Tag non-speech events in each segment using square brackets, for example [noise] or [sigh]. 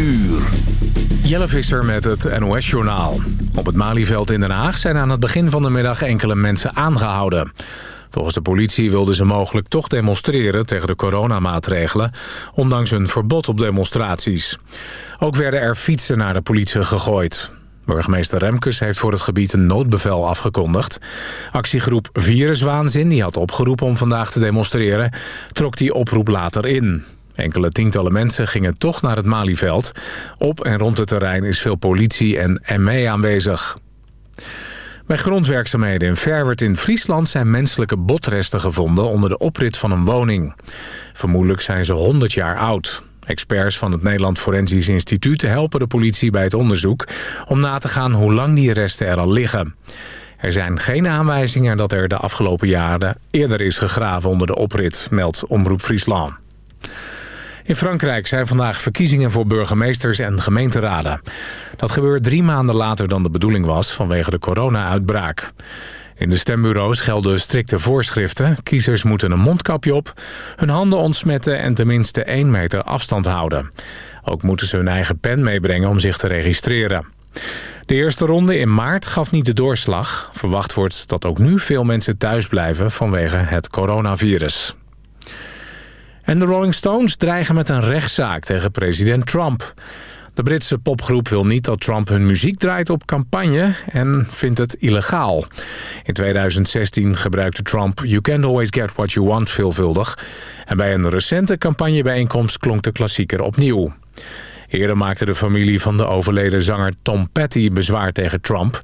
uur. Jelle Visser met het NOS-journaal. Op het Malieveld in Den Haag zijn aan het begin van de middag enkele mensen aangehouden. Volgens de politie wilden ze mogelijk toch demonstreren tegen de coronamaatregelen... ondanks een verbod op demonstraties. Ook werden er fietsen naar de politie gegooid. Burgemeester Remkes heeft voor het gebied een noodbevel afgekondigd. Actiegroep Viruswaanzin, die had opgeroepen om vandaag te demonstreren... trok die oproep later in. Enkele tientallen mensen gingen toch naar het Malieveld. Op en rond het terrein is veel politie en ME aanwezig. Bij grondwerkzaamheden in Verwert in Friesland zijn menselijke botresten gevonden onder de oprit van een woning. Vermoedelijk zijn ze 100 jaar oud. Experts van het Nederland Forensisch Instituut helpen de politie bij het onderzoek... om na te gaan hoe lang die resten er al liggen. Er zijn geen aanwijzingen dat er de afgelopen jaren eerder is gegraven onder de oprit, meldt Omroep Friesland. In Frankrijk zijn vandaag verkiezingen voor burgemeesters en gemeenteraden. Dat gebeurt drie maanden later dan de bedoeling was vanwege de corona-uitbraak. In de stembureaus gelden strikte voorschriften. Kiezers moeten een mondkapje op, hun handen ontsmetten en tenminste 1 meter afstand houden. Ook moeten ze hun eigen pen meebrengen om zich te registreren. De eerste ronde in maart gaf niet de doorslag. Verwacht wordt dat ook nu veel mensen thuis blijven vanwege het coronavirus. En de Rolling Stones dreigen met een rechtszaak tegen president Trump. De Britse popgroep wil niet dat Trump hun muziek draait op campagne en vindt het illegaal. In 2016 gebruikte Trump You Can't Always Get What You Want veelvuldig. En bij een recente campagnebijeenkomst klonk de klassieker opnieuw. Eerder maakte de familie van de overleden zanger Tom Petty bezwaar tegen Trump...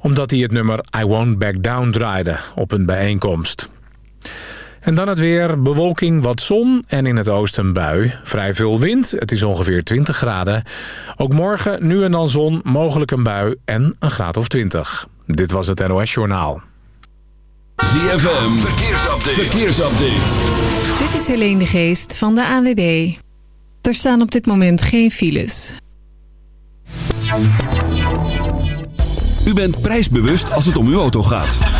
omdat hij het nummer I Won't Back Down draaide op een bijeenkomst. En dan het weer, bewolking, wat zon en in het oosten bui. Vrij veel wind, het is ongeveer 20 graden. Ook morgen nu en dan zon, mogelijk een bui en een graad of 20. Dit was het NOS Journaal. ZFM, verkeersupdate. verkeersupdate. Dit is Helene de Geest van de AWB. Er staan op dit moment geen files. U bent prijsbewust als het om uw auto gaat.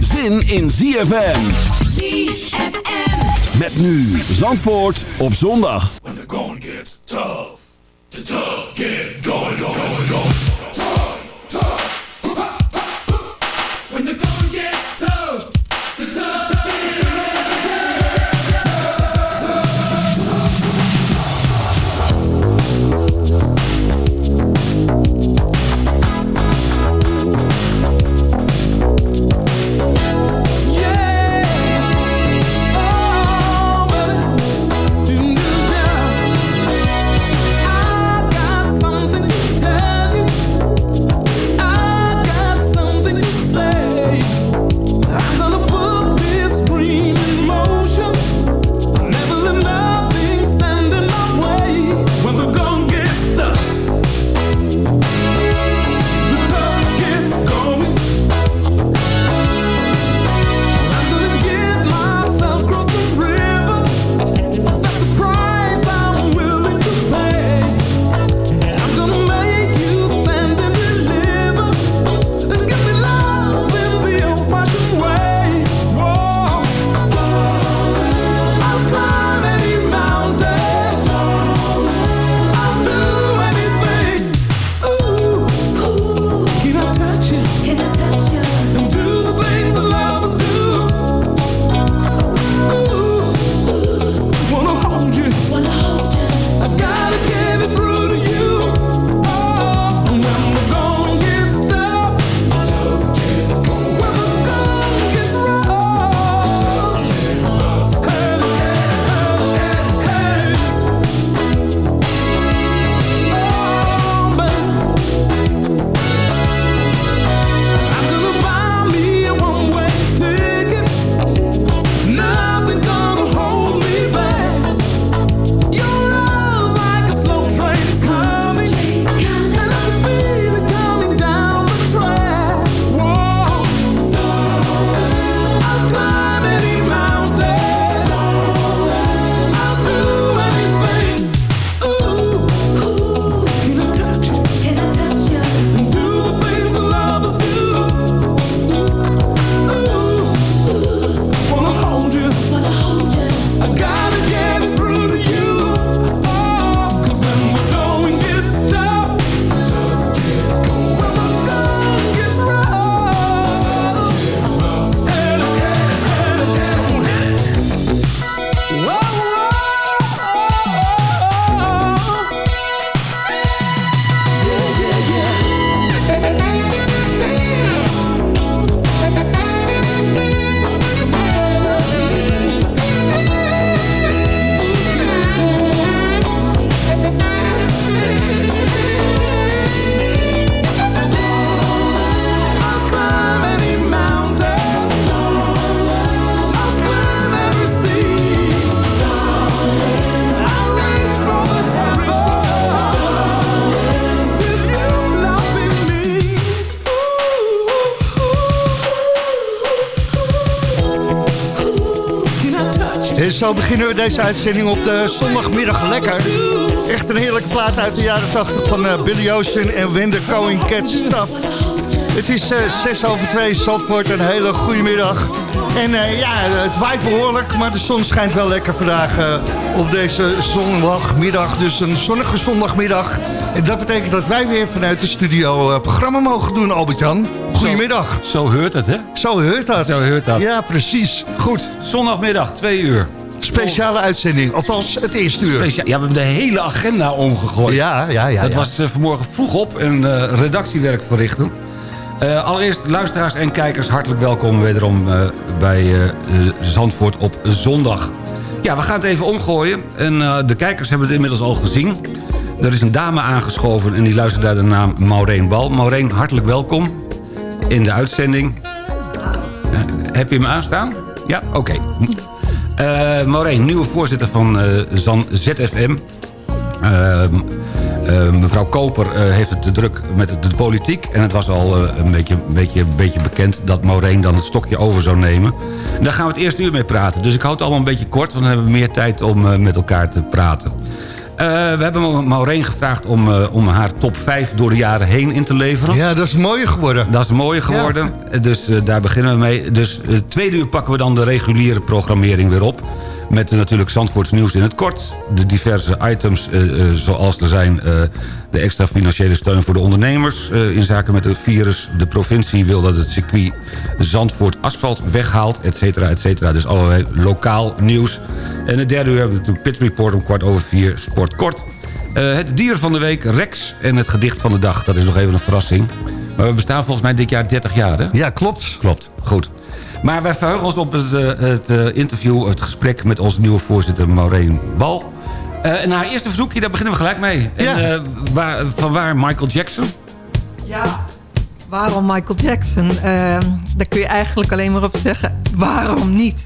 Zin in ZFM. ZFM. Met nu Zandvoort op zondag. When the going gets tough, the tough get going, going, going. Zo beginnen we deze uitzending op de zondagmiddag lekker. Echt een heerlijke plaat uit de jaren 80 van uh, Billy Ocean en the Going Cat Stuff. Het is uh, eh, 6 over 2, Zandvoort, een hele goede middag. En uh, ja, het waait behoorlijk, maar de zon schijnt wel lekker vandaag op deze zondagmiddag. Dus een zonnige zondagmiddag. En dat betekent dat wij weer vanuit de studio programma mogen doen, Albert-Jan. Goedemiddag. Zo, zo heurt het, hè? Zo heurt dat. Zo heurt dat. Ja, precies. Goed, zondagmiddag, twee uur. Speciale uitzending, althans het eerste uur. Specia ja, we hebben de hele agenda omgegooid. Ja, ja, ja. Dat ja. was uh, vanmorgen vroeg op en uh, redactiewerk verrichten. Uh, allereerst luisteraars en kijkers, hartelijk welkom wederom bij Zandvoort op zondag. Ja, we gaan het even omgooien en de kijkers hebben het inmiddels al gezien. Er is een dame aangeschoven en die luistert naar de naam Maureen Bal. Maureen, hartelijk welkom in de uitzending. heb je hem aanstaan? Ja, oké. Okay. Uh, Maureen, nieuwe voorzitter van uh, Zan ZFM. Uh, mevrouw Koper heeft het te druk met de politiek. En het was al een, beetje, een, beetje, een beetje bekend dat Maureen dan het stokje over zou nemen. En daar gaan we het eerste uur mee praten. Dus ik houd het allemaal een beetje kort, want dan hebben we meer tijd om met elkaar te praten. Uh, we hebben Maureen gevraagd om, uh, om haar top 5 door de jaren heen in te leveren. Ja, dat is mooi geworden. Dat is mooi geworden. Ja. Dus uh, daar beginnen we mee. Dus het tweede uur pakken we dan de reguliere programmering weer op. Met natuurlijk Zandvoorts nieuws in het kort. De diverse items zoals er zijn de extra financiële steun voor de ondernemers... in zaken met het virus. De provincie wil dat het circuit Zandvoort asfalt weghaalt, et cetera, et cetera. Dus allerlei lokaal nieuws. En het derde uur hebben we natuurlijk Pit Report om kwart over vier, Sport Kort. Uh, het dier van de week, Rex, en het gedicht van de dag. Dat is nog even een verrassing. Maar we bestaan volgens mij dit jaar 30 jaar, hè? Ja, klopt. Klopt, goed. Maar wij verheugen ons op het, uh, het interview, het gesprek met onze nieuwe voorzitter Maureen Bal. Uh, en haar eerste verzoekje, daar beginnen we gelijk mee. Ja. En, waar, van waar Michael Jackson? Ja, waarom Michael Jackson? Uh, daar kun je eigenlijk alleen maar op zeggen, waarom niet?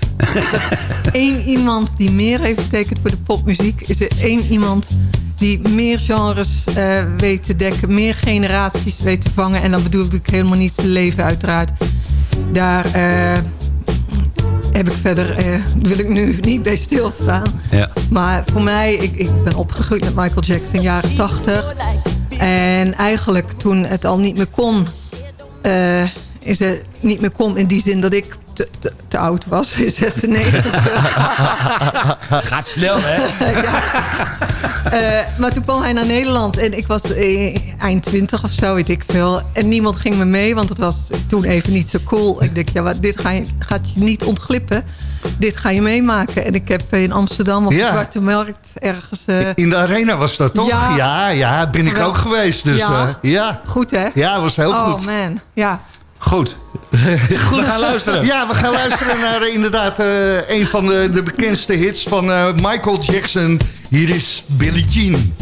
[laughs] Eén iemand die meer heeft betekend voor de popmuziek... is er één iemand die meer genres uh, weet te dekken... meer generaties weet te vangen. En dan bedoel ik helemaal niet te leven uiteraard. Daar uh, heb ik verder, wil ik nu niet bij stilstaan. Ja. Maar voor mij, ik, ik ben opgegroeid met Michael Jackson, jaren 80... En eigenlijk toen het al niet meer kon... Uh, is het niet meer kon in die zin dat ik te, te, te oud was. [laughs] In 96. [laughs] Gaat snel, hè? ja. uh, maar toen kwam hij naar Nederland. En ik was uh, eind 20 of zo, weet ik veel. En niemand ging me mee, want het was toen even niet zo cool. Ik denk, ja, wat, dit ga je, gaat je niet ontglippen dit ga je meemaken. En ik heb in Amsterdam op Ja. de Zwarte Markt ergens... uh, In de arena was dat toch? Ja. ja, ja ben ik Wel- ook geweest. Dus Ja. ja, ja. goed, hè? ja was heel oh, goed. man. Ja. Goed. [laughs] We gaan luisteren. Ja, we gaan luisteren naar uh, inderdaad uh, een van de, de bekendste hits van uh, Michael Jackson. Hier is Billie Jean.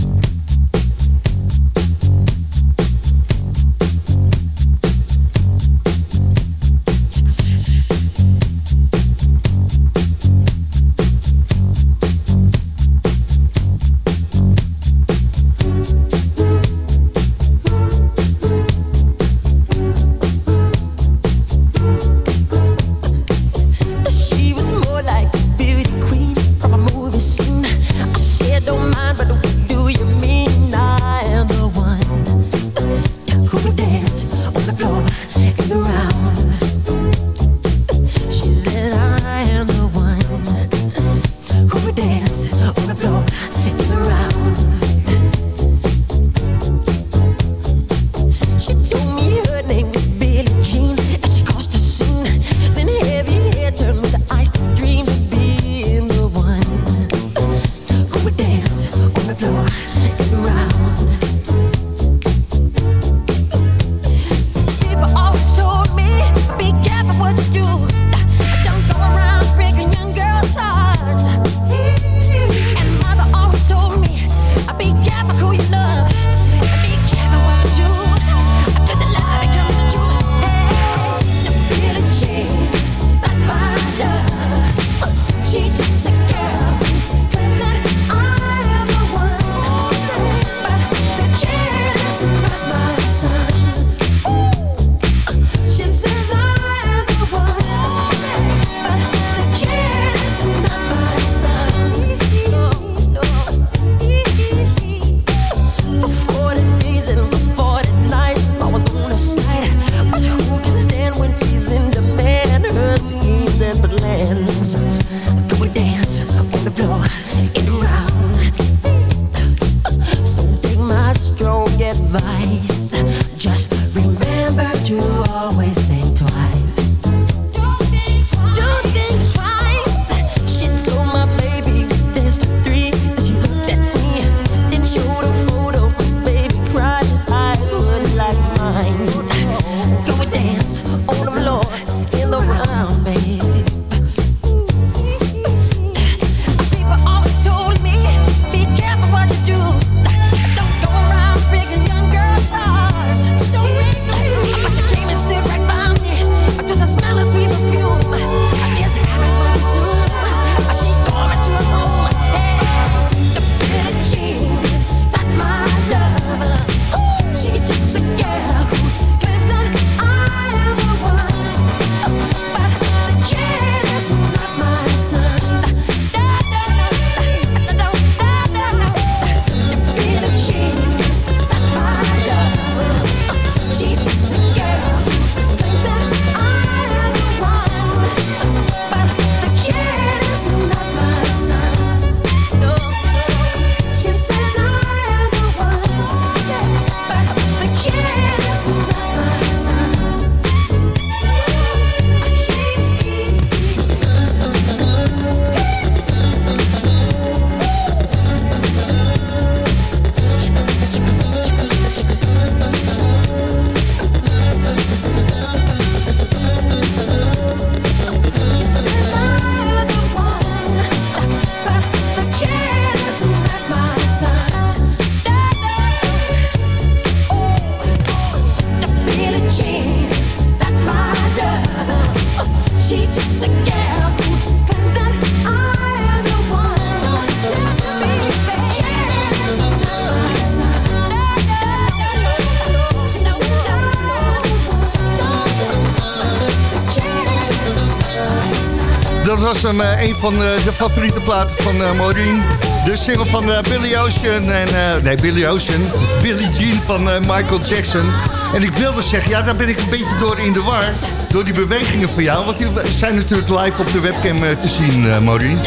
Een, eh, een van eh, de favoriete platen van eh, Maureen. De single van eh, Billy Ocean en... eh, nee, Billy Ocean. Billie Jean van eh, Michael Jackson. En ik wilde zeggen, ja, daar ben ik een beetje door in de war. Door die bewegingen van jou. Want die zijn natuurlijk live op de webcam te zien, eh Maureen.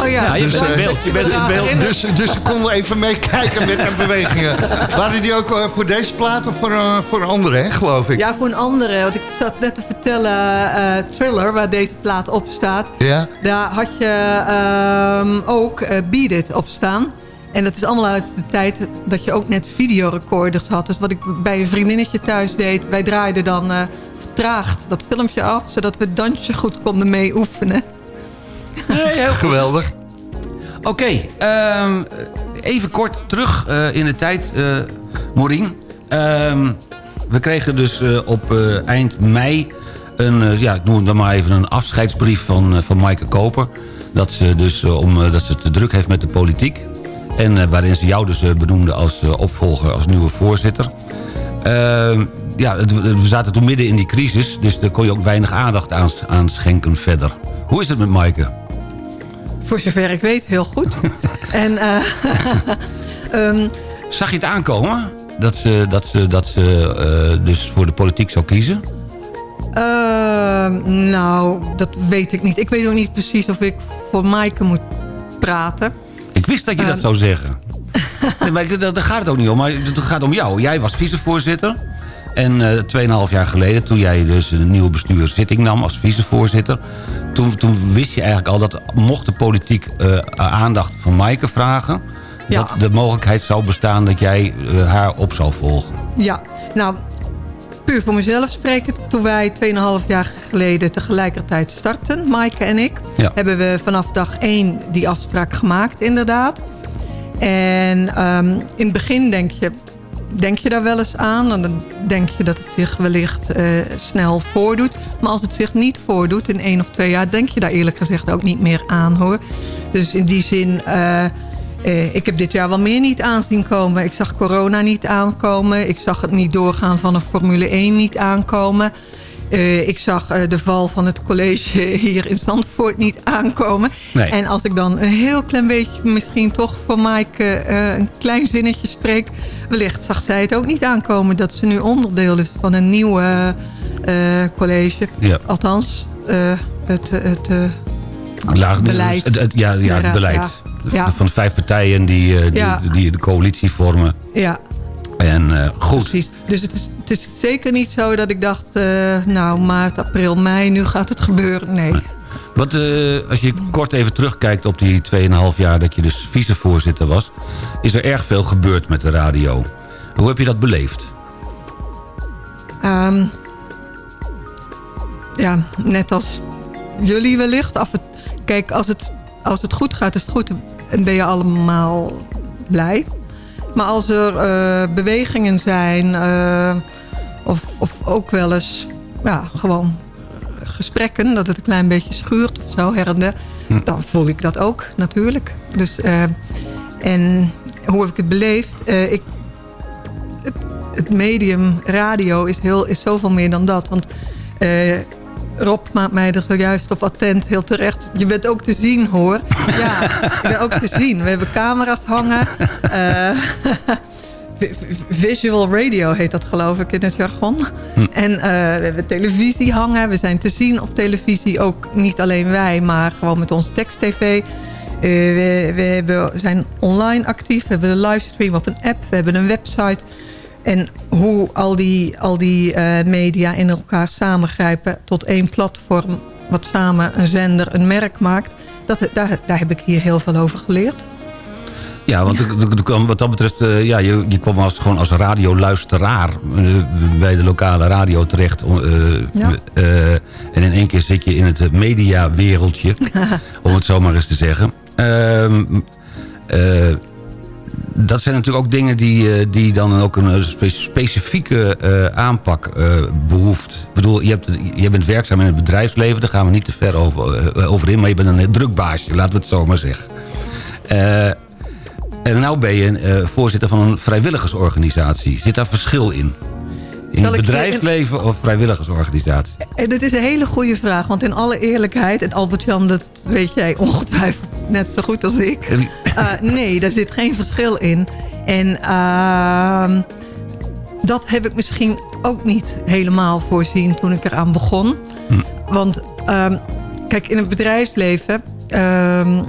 Oh ja, Ja, je Dus, bent in beeld. Je bent in beeld. [laughs] Dus, dus ik kon even meekijken met de bewegingen. Waren die ook voor deze plaat of voor, eh, voor een andere, hè, geloof ik? Ja, voor een andere. Want ik zat net te vertellen, eh, Thriller, waar deze plaat op staat. Ja? Daar had je ehm, ook eh Beat It op staan. En dat is allemaal uit de tijd dat je ook net videorecorders had. Dus wat ik bij een vriendinnetje thuis deed... wij draaiden dan eh, vertraagd dat filmpje af... zodat we het dansje goed konden mee oefenen. [laughs] Geweldig. Oké, ehm, even kort terug eh, in de tijd, eh Maureen. Ehm, we kregen dus eh, op eh, eind mei... een, eh, ja, ik noem het dan maar even een afscheidsbrief van, van Maaike Koper. Dat ze, dus, om, dat ze te druk heeft met de politiek. En waarin ze jou dus benoemde als opvolger, als nieuwe voorzitter. Ehm, ja, we zaten toen midden in die crisis... dus daar kon je ook weinig aandacht aan, aan schenken verder. Hoe is het met Maaike? Voor zover ik weet, heel goed. [laughs] en eh, [laughs] ehm, Zag je het aankomen? Dat ze, dat ze, dat ze eh, dus voor de politiek zou kiezen? ehm, nou, dat weet ik niet. Ik weet ook niet precies of ik voor Maaike moet praten. Ik wist dat je dat Ehm. zou zeggen. [laughs] Nee, maar daar gaat het ook niet om. Maar het gaat om jou. Jij was vicevoorzitter. En eh 2,5 jaar geleden, toen jij dus een nieuwe bestuur zitting nam als vicevoorzitter... Toen, toen wist je eigenlijk al dat mocht de politiek eh, aandacht van Maaike vragen... Ja. dat de mogelijkheid zou bestaan dat jij eh, haar op zou volgen. Ja, nou, puur voor mezelf spreken. Toen wij 2,5 jaar geleden tegelijkertijd startten, Maaike en ik... Ja. hebben we vanaf dag 1 die afspraak gemaakt, inderdaad. En ehm, in het begin denk je, denk je daar wel eens aan. En dan denk je dat het zich wellicht eh, snel voordoet. Maar als het zich niet voordoet in één of twee jaar... denk je daar eerlijk gezegd ook niet meer aan, hoor. Dus in die zin... eh, eh, ik heb dit jaar wel meer niet aanzien komen. Ik zag corona niet aankomen. Ik zag het niet doorgaan van een Formule 1 niet aankomen. Eh, ik zag eh, de val van het college [laughs] hier in Zandvoort niet aankomen. Nee. En als ik dan een heel klein beetje misschien toch voor Maaike een klein zinnetje spreek... wellicht zag zij het ook niet aankomen dat ze nu onderdeel is van een nieuw college. Ja. Althans, het... het Laag, Beleid. Het, het- ja, ja, het beleid. ja. Ja. Van de vijf partijen die, eh, die, Ja. die de coalitie vormen. ja. En eh, goed, Precies. Dus het is, het is zeker niet zo dat ik dacht... eh, nou, maart, april, mei, nu gaat het gebeuren. Nee. wat, als je kort even terugkijkt op die 2,5 jaar dat je dus vicevoorzitter was... is er erg veel gebeurd met de radio. Hoe heb je dat beleefd? Ehm, ja, net als jullie wellicht. Af het, kijk, als het, als het goed gaat, is het goed. En ben je allemaal blij. Maar als er eh, bewegingen zijn... eh, of, of ook wel eens ja, gewoon gesprekken... dat het een klein beetje schuurt of zo her en der... dan voel ik dat ook natuurlijk. Dus, eh, en hoe heb ik het beleefd? Ik, het, het medium radio is, heel, is zoveel meer dan dat. Want Rob maakt mij er zojuist op attent, heel terecht. Je bent ook te zien, hoor. Ja, ik ben ook te zien. We hebben camera's hangen. Eh, [laughs] vi- vi- visual radio heet dat, geloof ik, in het jargon. En eh, we hebben televisie hangen. We zijn te zien op televisie. Ook niet alleen wij, maar gewoon met onze tekst-tv. Eh, we we hebben, zijn online actief. We hebben een livestream op een app. We hebben een website. En hoe al die, al die eh, media in elkaar samengrijpen tot één platform... wat samen een zender, een merk maakt... Dat, daar, daar heb ik hier heel veel over geleerd. Ja, want wat dat betreft, eh, ja, je, je kwam als, gewoon als radioluisteraar eh, bij de lokale radio terecht. Ja. en in één keer zit je in het mediawereldje, [laughs] om het zo maar eens te zeggen. Ehm, eh, dat zijn natuurlijk ook dingen die, eh, die dan ook een eh, spe- specifieke eh, aanpak eh, behoeft. Ik bedoel, je, hebt, je bent werkzaam in het bedrijfsleven, daar gaan we niet te ver over, over in, maar je bent een drukbaasje, laten we het zo maar zeggen. En nou ben je voorzitter van een vrijwilligersorganisatie. Zit daar verschil in? In je bedrijfsleven of vrijwilligersorganisatie? En dit is een hele goede vraag. Want in alle eerlijkheid, en Albert-Jan, dat weet jij ongetwijfeld net zo goed als ik. Eh, Uh, nee, daar zit geen verschil in. En ehm, dat heb ik misschien ook niet helemaal voorzien toen ik eraan begon. Want ehm, kijk, in het bedrijfsleven ehm,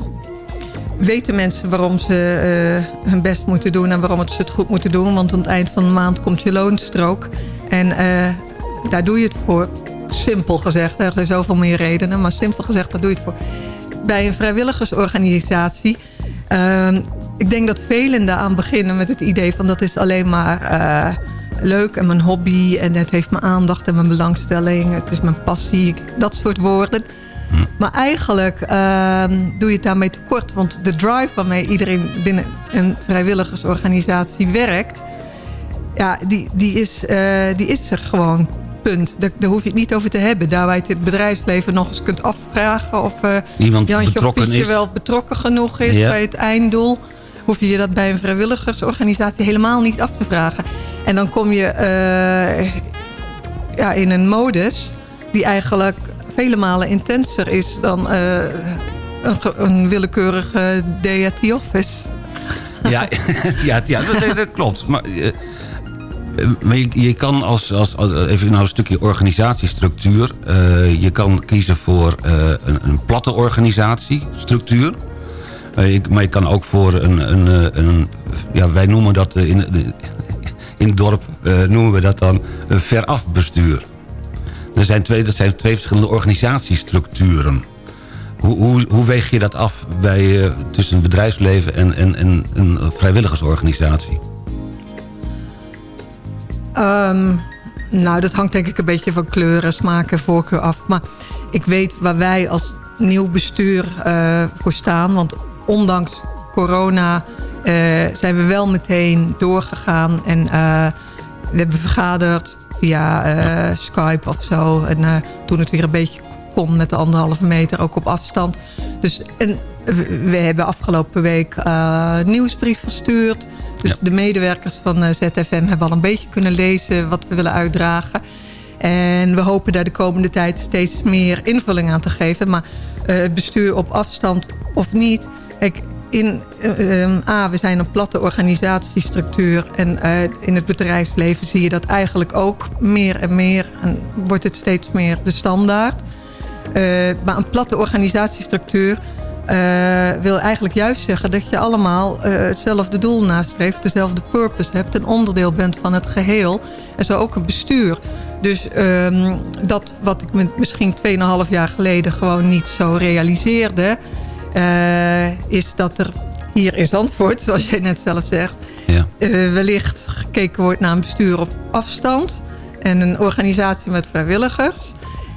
weten mensen waarom ze eh, hun best moeten doen... en waarom het ze het goed moeten doen. Want aan het eind van de maand komt je loonstrook. En eh, daar doe je het voor. Simpel gezegd, er zijn zoveel meer redenen. Maar simpel gezegd, daar doe je het voor. Bij een vrijwilligersorganisatie... ehm, ik denk dat velen daaraan beginnen met het idee van... dat is alleen maar eh, leuk en mijn hobby... en het heeft mijn aandacht en mijn belangstelling. Het is mijn passie, dat soort woorden. Maar eigenlijk ehm, doe je het daarmee tekort. Want de drive waarmee iedereen binnen een vrijwilligersorganisatie werkt... ja, die, die, is, eh, die is er gewoon. Punt. Daar, daar hoef je het niet over te hebben. Daar waar je het bedrijfsleven nog eens kunt afvragen... of eh Iemand Jantje of Pietje wel betrokken genoeg is Ja. bij het einddoel... hoef je je dat bij een vrijwilligersorganisatie helemaal niet af te vragen. En dan kom je eh, ja, in een modus die eigenlijk vele malen intenser is... dan eh, een, een willekeurige day at the office. Ja, [laughs] ja, ja dat, dat klopt. Maar, je, kan als, als, even nou een stukje organisatiestructuur... eh, je kan kiezen voor eh, een, een platte organisatiestructuur. Eh, maar je kan ook voor een... een, een ja, wij noemen dat in, in het dorp noemen we dat dan een verafbestuur. Er zijn twee, dat zijn twee verschillende organisatiestructuren. Hoe, hoe, hoe weeg je dat af bij, tussen het bedrijfsleven en, en, en een vrijwilligersorganisatie? Ehm, nou, dat hangt denk ik een beetje van kleuren, smaak en voorkeur af. Maar ik weet waar wij als nieuw bestuur eh, voor staan. Want ondanks corona eh, zijn we wel meteen doorgegaan. En eh, we hebben vergaderd via Skype of zo. En toen het weer een beetje kon met de anderhalve meter, ook op afstand. Dus en we, hebben afgelopen week een nieuwsbrief verstuurd. Dus Ja. de medewerkers van eh, ZFM hebben al een beetje kunnen lezen wat we willen uitdragen. En we hopen daar de komende tijd steeds meer invulling aan te geven. Maar eh, het bestuur op afstand of niet. Kijk, in, eh, A, we zijn een platte organisatiestructuur. En in het bedrijfsleven zie je dat eigenlijk ook meer en meer. En wordt het steeds meer de standaard. Maar een platte organisatiestructuur wil eigenlijk juist zeggen dat je allemaal eh, hetzelfde doel nastreeft, dezelfde purpose hebt, een onderdeel bent van het geheel. En zo ook een bestuur. Dus ehm, dat wat ik misschien 2,5 jaar geleden gewoon niet zo realiseerde, eh, is dat er hier in Zandvoort, zoals jij net zelf zegt, Ja. eh, wellicht gekeken wordt naar een bestuur op afstand en een organisatie met vrijwilligers.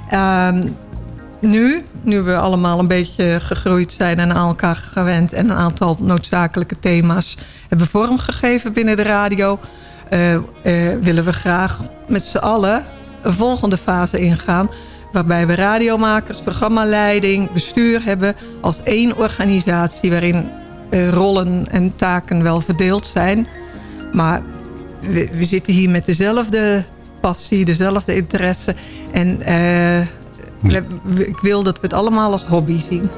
Ehm, nu, nu we allemaal een beetje gegroeid zijn en aan elkaar gewend... en een aantal noodzakelijke thema's hebben vormgegeven binnen de radio... eh, eh, willen we graag met z'n allen een volgende fase ingaan... waarbij we radiomakers, programmaleiding, bestuur hebben... als één organisatie waarin eh, rollen en taken wel verdeeld zijn... maar we, we zitten hier met dezelfde passie, dezelfde interesse... en ik wil dat we het allemaal als hobby zien.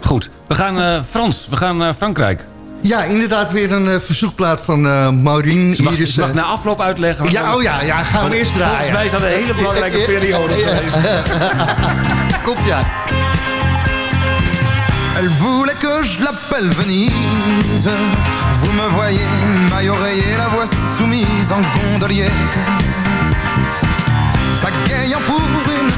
Goed, we gaan eh, Frans, we gaan naar Frankrijk. Ja, inderdaad weer een eh, verzoekplaat van eh Maureen. Je mag, Hier is, je mag na afloop uitleggen. Ja, oh ja, ja, gaan we eerst draaien. Volgens mij is dat een hele belangrijke [laughs] periode geweest. [laughs] Komt ja. Elle voulait que je l'appelle Venise. Vous me voyez, maille oreiller, la voix soumise en gondolier.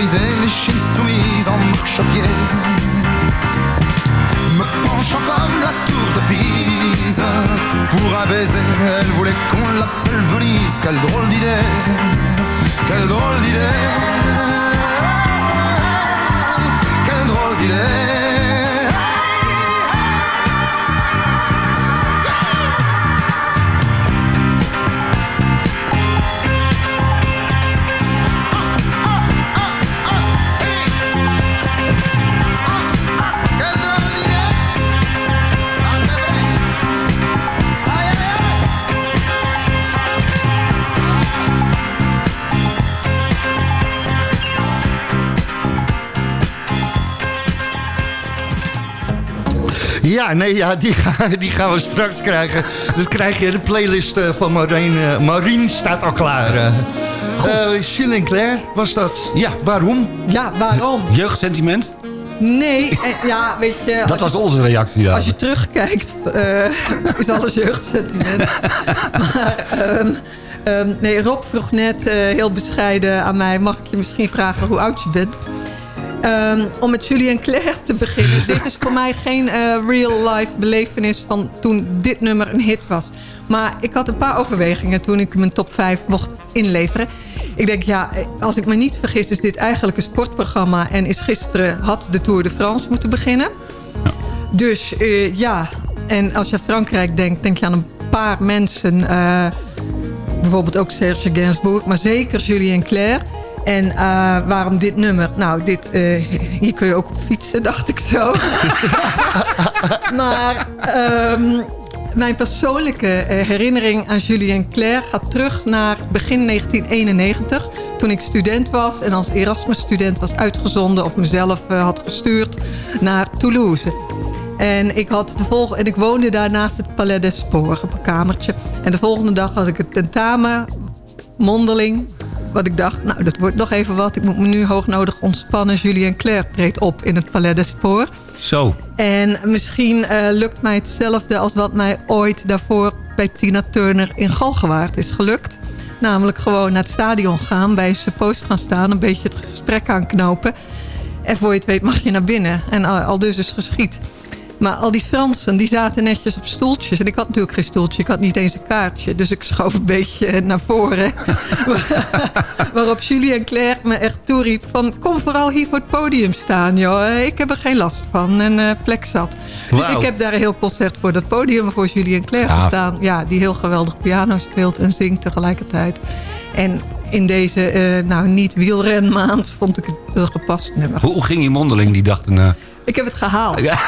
Les chines soumises en marche-pied. Me penchant comme la tour de Pise. Pour un baiser, elle voulait qu'on l'appelle Venise. Quelle drôle d'idée. Quelle drôle d'idée Ja, nee, ja, die, gaan- [laughs] die gaan we straks krijgen. Dat krijg je. De playlist eh, van Maureen, eh, Maureen staat al klaar. eh. Eh, Gilles Claire was dat. Ja. Waarom? Ja, waarom? Jeugdsentiment? Nee, en, ja, weet je... Dat was onze reactie daar. Als je terugkijkt, eh, [laughs] is alles jeugdsentiment. [laughs] maar ehm, ehm, nee, Rob vroeg net eh, heel bescheiden aan mij... mag ik je misschien vragen hoe oud je bent? Ehm, om met Julie en Claire te beginnen. dit is voor mij geen eh, real-life belevenis van toen dit nummer een hit was. Maar ik had een paar overwegingen toen ik mijn top 5 mocht inleveren. Ik denk, ja, als ik me niet vergis... is dit eigenlijk een sportprogramma... en is gisteren had de Tour de France moeten beginnen. Dus eh, ja, en als je Frankrijk denkt... denk je aan een paar mensen... eh, bijvoorbeeld ook Serge Gainsbourg... maar zeker Julien Claire. En eh, waarom dit nummer? Nou, dit, eh, hier kun je ook op fietsen, [laughs] dacht ik zo. [laughs] maar ehm, mijn persoonlijke eh, herinnering aan Julien Clerc gaat terug naar begin 1991. Toen ik student was en als Erasmus-student was uitgezonden... of mezelf had gestuurd naar Toulouse. En ik, had de volg en ik woonde daar naast het Palais des Sports op een kamertje. En de volgende dag had ik het tentamen, mondeling... Wat ik dacht, nou, dat wordt nog even wat. Ik moet me nu hoognodig ontspannen. Julien Clerc treedt op in het Palais des Sports. Zo. En misschien eh, lukt mij hetzelfde als wat mij ooit daarvoor bij Tina Turner in Galgenwaard is gelukt. Namelijk gewoon naar het stadion gaan, bij zijn post gaan staan, een beetje het gesprek aanknopen. En voor je het weet mag je naar binnen. En al, al dus is geschied. Maar al die Fransen, die zaten netjes op stoeltjes. En ik had natuurlijk geen stoeltje, ik had niet eens een kaartje. Dus ik schoof een beetje naar voren. [laughs] Waarop Julien Clerc me echt toeriep van... kom vooral hier voor het podium staan, joh. Ik heb er geen last van. En eh, plek zat. Dus ik heb daar een heel concert voor dat podium voor Julien Clerc Gaaf. gestaan. Ja, die heel geweldig piano speelt en zingt tegelijkertijd. En in deze, eh, nou niet wielrenmaand, vond ik het een gepast nummer. Hoe, ging je mondeling die dag erna? Ik heb het gehaald. Ja,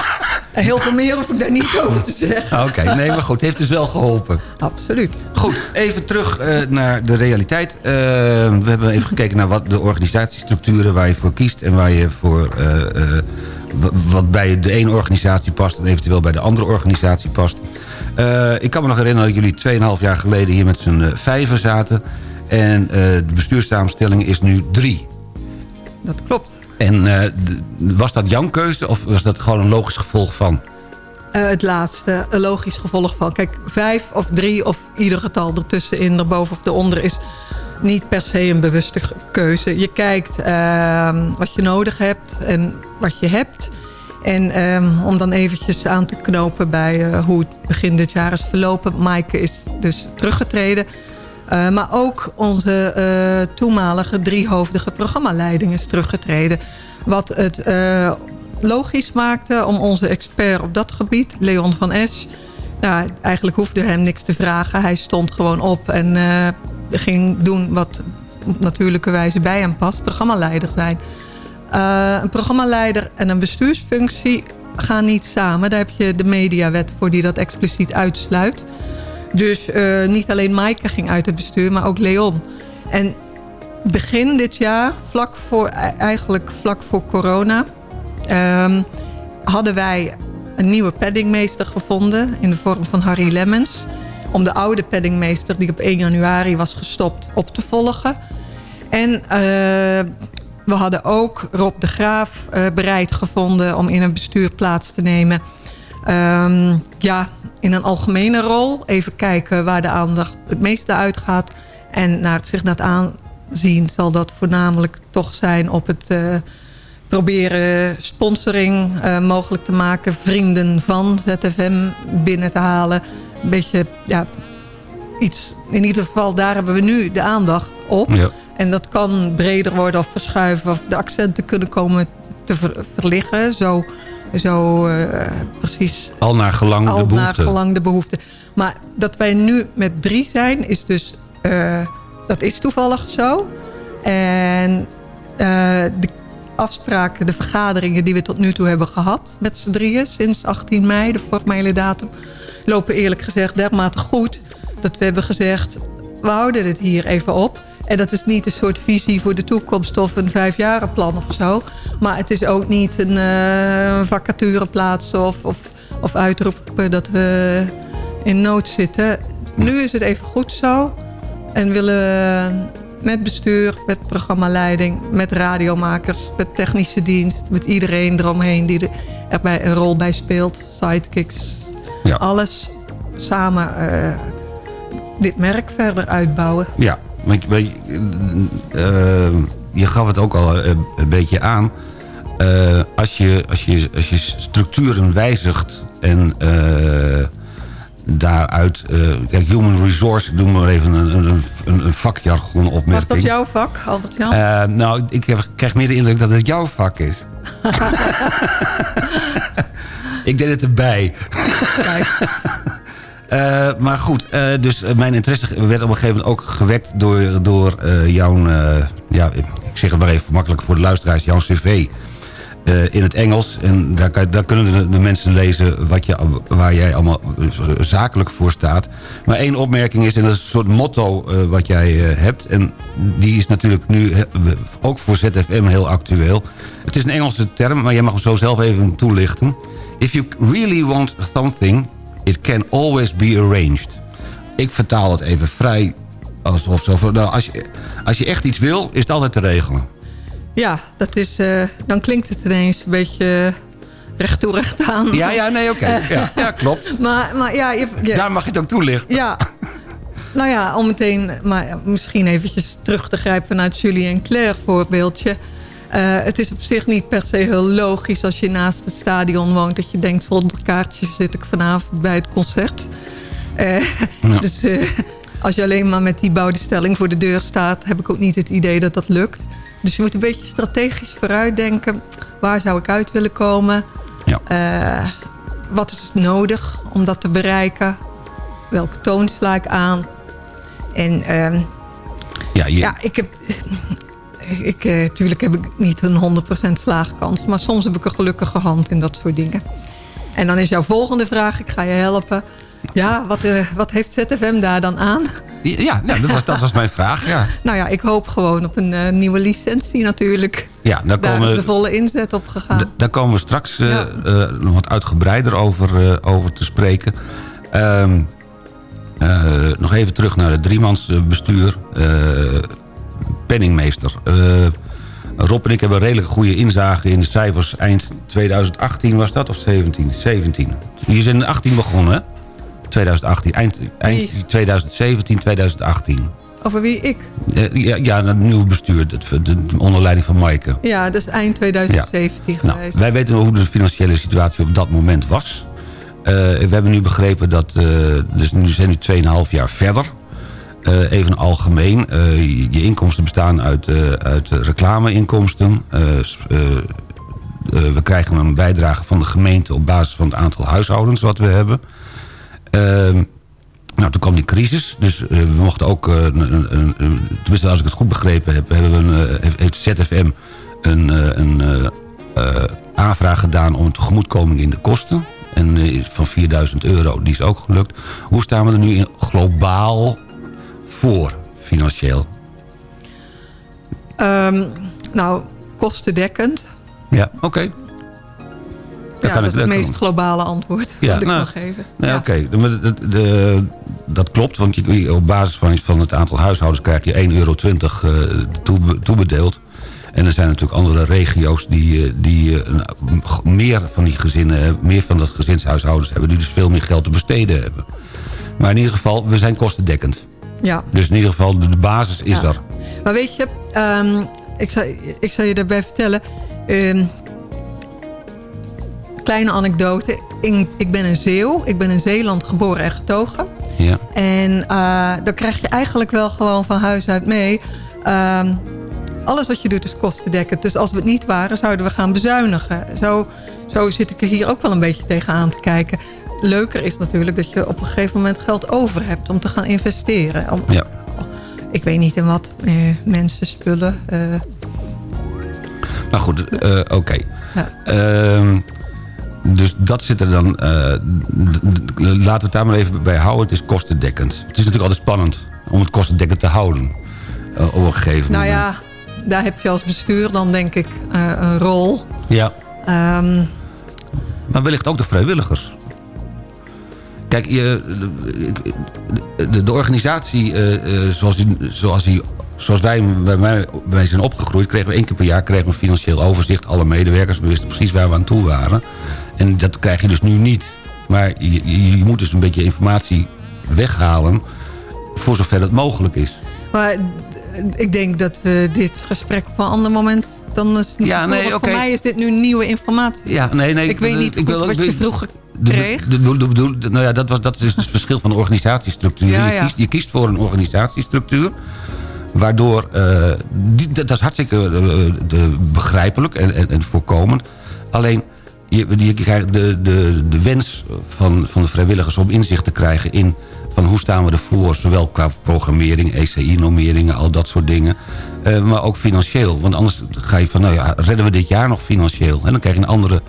[laughs] heel veel meer hoef ik daar niet over te zeggen. Oké, nee, maar goed. Heeft dus wel geholpen. Absoluut. Goed, even terug eh, naar de realiteit. Eh, we hebben even gekeken naar wat de organisatiestructuren waar je voor kiest... en waar je voor, eh, wat bij de ene organisatie past... en eventueel bij de andere organisatie past. Ik kan me nog herinneren dat jullie 2,5 jaar geleden... hier met z'n vijven zaten. En de bestuurssamenstelling is nu drie. Dat klopt. En eh, was dat jouw keuze of was dat gewoon een logisch gevolg van? Eh, het laatste, een logisch gevolg van. Kijk, vijf of drie of ieder getal ertussenin, erboven of eronder... is niet per se een bewuste keuze. Je kijkt ehm, wat je nodig hebt en wat je hebt. En ehm, om dan eventjes aan te knopen bij eh, hoe het begin dit jaar is verlopen. Maaike is dus teruggetreden. Eh, maar ook onze eh, toenmalige driehoofdige programmaleiding is teruggetreden. Wat het eh, logisch maakte om onze expert op dat gebied, Leon van Es... Nou, eigenlijk hoefde hem niks te vragen. Hij stond gewoon op en ging doen wat natuurlijke wijze bij hem past. Programmaleider zijn. Een programmaleider en een bestuursfunctie gaan niet samen. Daar heb je de mediawet voor die dat expliciet uitsluit. Dus eh, niet alleen Maaike ging uit het bestuur, maar ook Leon. En begin dit jaar, vlak voor, eigenlijk vlak voor corona... ehm, hadden wij een nieuwe paddingmeester gevonden... in de vorm van Harry Lemmens. Om de oude paddingmeester, die op 1 januari was gestopt, op te volgen. En eh, we hadden ook Rob de Graaf eh, bereid gevonden... om in een bestuur plaats te nemen... Ehm, ja, in een algemene rol. Even kijken waar de aandacht het meeste uitgaat. En naar het, zich naar het aanzien zal dat voornamelijk toch zijn op het eh, proberen sponsoring eh, mogelijk te maken. Vrienden van ZFM binnen te halen. Een beetje, ja, iets. In ieder geval, daar hebben we nu de aandacht op. Ja. En dat kan breder worden of verschuiven. Of de accenten kunnen komen te ver- verliggen. Zo, zo eh, precies Al naar gelang al de naar behoefte. gelang de behoefte. Maar dat wij nu met drie zijn, is dus... eh, dat is toevallig zo. En eh, de afspraken, de vergaderingen die we tot nu toe hebben gehad... met z'n drieën, sinds 18 mei, de formele datum... lopen eerlijk gezegd dermate goed... dat we hebben gezegd, we houden het hier even op... En dat is niet een soort visie voor de toekomst of een vijfjarenplan of zo. Maar het is ook niet een eh, vacatureplaats of, of, of uitroepen dat we in nood zitten. Nu is het even goed zo. En willen we met bestuur, met programmaleiding, met radiomakers, met technische dienst, met iedereen eromheen die er erbij een rol bij speelt, sidekicks, Ja. alles samen eh, dit merk verder uitbouwen. Ja, want je, eh, eh, je gaf het ook al een, een beetje aan. Eh, als, je, als, je, als je structuren wijzigt en eh, daaruit... eh, kijk, human resource, ik doe maar even een, een, een, vakjargon Was opmerking. dat jouw vak, Albert-Jan? Eh, nou, ik heb, krijg meer de indruk dat het jouw vak is. [laughs] ik deed het erbij. Kijk, Eh, maar goed, eh, dus eh, mijn interesse werd op een gegeven moment ook gewekt door, door eh, jouw, eh, ja, ik zeg het maar even makkelijk voor de luisteraars, jouw cv eh, in het Engels. En daar, kan, daar kunnen de, mensen lezen wat je, waar jij allemaal eh, zakelijk voor staat. Maar één opmerking is, en dat is een soort motto eh, wat jij eh, hebt... en die is natuurlijk nu ook voor ZFM heel actueel. Het is een Engelse term, maar jij mag hem zo zelf even toelichten. If you really want something, it can always be arranged. Ik vertaal het even vrij alsof... zo nou, als, je, als je echt iets wil, is het altijd te regelen. Ja, dat is, eh, dan klinkt het ineens een beetje recht toe recht aan. Ja, ja, nee, oké. Ja, ja, klopt. [laughs] Maar, maar ja, je, je- Daar mag je het ook toelichten. ja. Nou ja, om meteen maar misschien eventjes terug te grijpen naar het Julie en Claire voorbeeldje. Eh, het is op zich niet per se heel logisch als je naast het stadion woont... dat je denkt, zonder kaartjes zit ik vanavond bij het concert. Eh, Ja. Dus eh, als je alleen maar met die bouwdestelling voor de deur staat... heb ik ook niet het idee dat dat lukt. Dus je moet een beetje strategisch vooruitdenken. Waar zou ik uit willen komen? Ja. Wat is nodig om dat te bereiken? Welke toon sla ik aan? En ehm, Ja, je, ja, ik heb... Ik, eh, tuurlijk heb ik niet een 100% slaagkans. Maar soms heb ik een gelukkige hand in dat soort dingen. En dan is jouw volgende vraag, ik ga je helpen. Ja, wat, eh, wat heeft ZFM daar dan aan? ja nou, dat, was, dat was mijn vraag. Ja, [laughs] Nou ja, ik hoop gewoon op een eh, nieuwe licentie natuurlijk. ja daar, Daar is komen, de volle inzet op gegaan. daar komen we straks eh, Ja. eh, nog wat uitgebreider over, eh, over te spreken. Ehm, eh, nog even terug naar het driemansbestuur. Penningmeester. Eh, Rob en ik hebben redelijk goede inzage in de cijfers. Eind 2018 was dat, of 17? 17. Je zijn in 18 begonnen, hè? 2018. Eind, eind Wie? 2017, 2018. Over wie ik? Ja, ja, het nieuwe bestuur, de, de, de onder leiding van Maaike. Ja, dus eind 2017 Nou, geweest. wij weten hoe de financiële situatie op dat moment was. Eh, we hebben nu begrepen dat... eh, dus nu zijn we 2,5 jaar verder. Eh, even algemeen. eh, je, inkomsten bestaan uit, eh, uit reclameinkomsten. We krijgen een bijdrage van de gemeente... op basis van het aantal huishoudens wat we hebben. Ehm, nou, toen kwam die crisis. Dus we mochten ook... een, een, tenminste, als ik het goed begrepen heb... Hebben we heeft- ZFM een, aanvraag gedaan... om tegemoetkoming in de kosten. En van 4000 euro, die is ook gelukt. Hoe staan we er nu in, globaal voor, financieel? Ehm, nou, kostendekkend. Ja, oké. Ja, dat is het meest globale antwoord Ja, dat ik nou, mag geven. Nee, Ja. oké. Dat klopt, want je, op basis van, van het aantal huishoudens... krijg je 1,20 euro eh, toe- toebedeeld. En er zijn natuurlijk andere regio's die, eh, die eh, meer van die gezinnen... meer van dat gezinshuishoudens hebben... die dus veel meer geld te besteden hebben. Maar in ieder geval, we zijn kostendekkend. Ja. Dus in ieder geval, de, basis is Ja. er. Maar weet je, ehm, ik, zal, ik zal je daarbij vertellen. ehm, kleine anekdote. Ik, ik ben een Zeeuw. Ik ben in Zeeland geboren en getogen. Ja. En eh dan krijg je eigenlijk wel gewoon van huis uit mee. Ehm, alles wat je doet is kostendekkend. Dus als we het niet waren, zouden we gaan bezuinigen. Zo, zo zit ik er hier ook wel een beetje tegenaan te kijken. Leuker is natuurlijk dat je op een gegeven moment geld over hebt... om te gaan investeren. Om, Ja. Ik weet niet in wat. eh, mensen, spullen. eh, Maar goed, eh, oké. Ja. Ehm, dus dat zit er dan... eh, laten we het daar maar even bij houden. Het is kostendekkend. Het is natuurlijk altijd spannend om het kostendekkend te houden. eh, op een gegeven nou moment. ja, daar heb je als bestuur dan denk ik een rol. Ja. Ehm, Maar wellicht ook de vrijwilligers. Kijk, je, de, organisatie eh, eh, zoals, die, zoals, die, zoals wij bij mij, mij zijn opgegroeid... kregen we één keer per jaar kregen we een financieel overzicht. Alle medewerkers, we wisten precies waar we aan toe waren. En dat krijg je dus nu niet. Maar je, je, moet dus een beetje informatie weghalen... voor zover dat mogelijk is. maar ik denk dat we dit gesprek op een ander moment dan is. Ja, nee, voor, oké. voor mij is dit nu nieuwe informatie. Ja, nee, nee. ik weet niet ik goed wat ik je vroeger kreeg. de- de- de- de- de- nou ja, dat, was, dat is het verschil van de organisatiestructuur. Ja, je, kiest, je kiest voor een organisatiestructuur... waardoor... eh, die, dat, is hartstikke eh, begrijpelijk en, en, en voorkomend. Alleen, je, je krijgt de, de, de wens van, van de vrijwilligers om inzicht te krijgen in... van hoe staan we ervoor, zowel qua programmering, ECI-normeringen, al dat soort dingen... eh, maar ook financieel. Want anders ga je van, nou ja, redden we dit jaar nog financieel? En dan krijg je een andere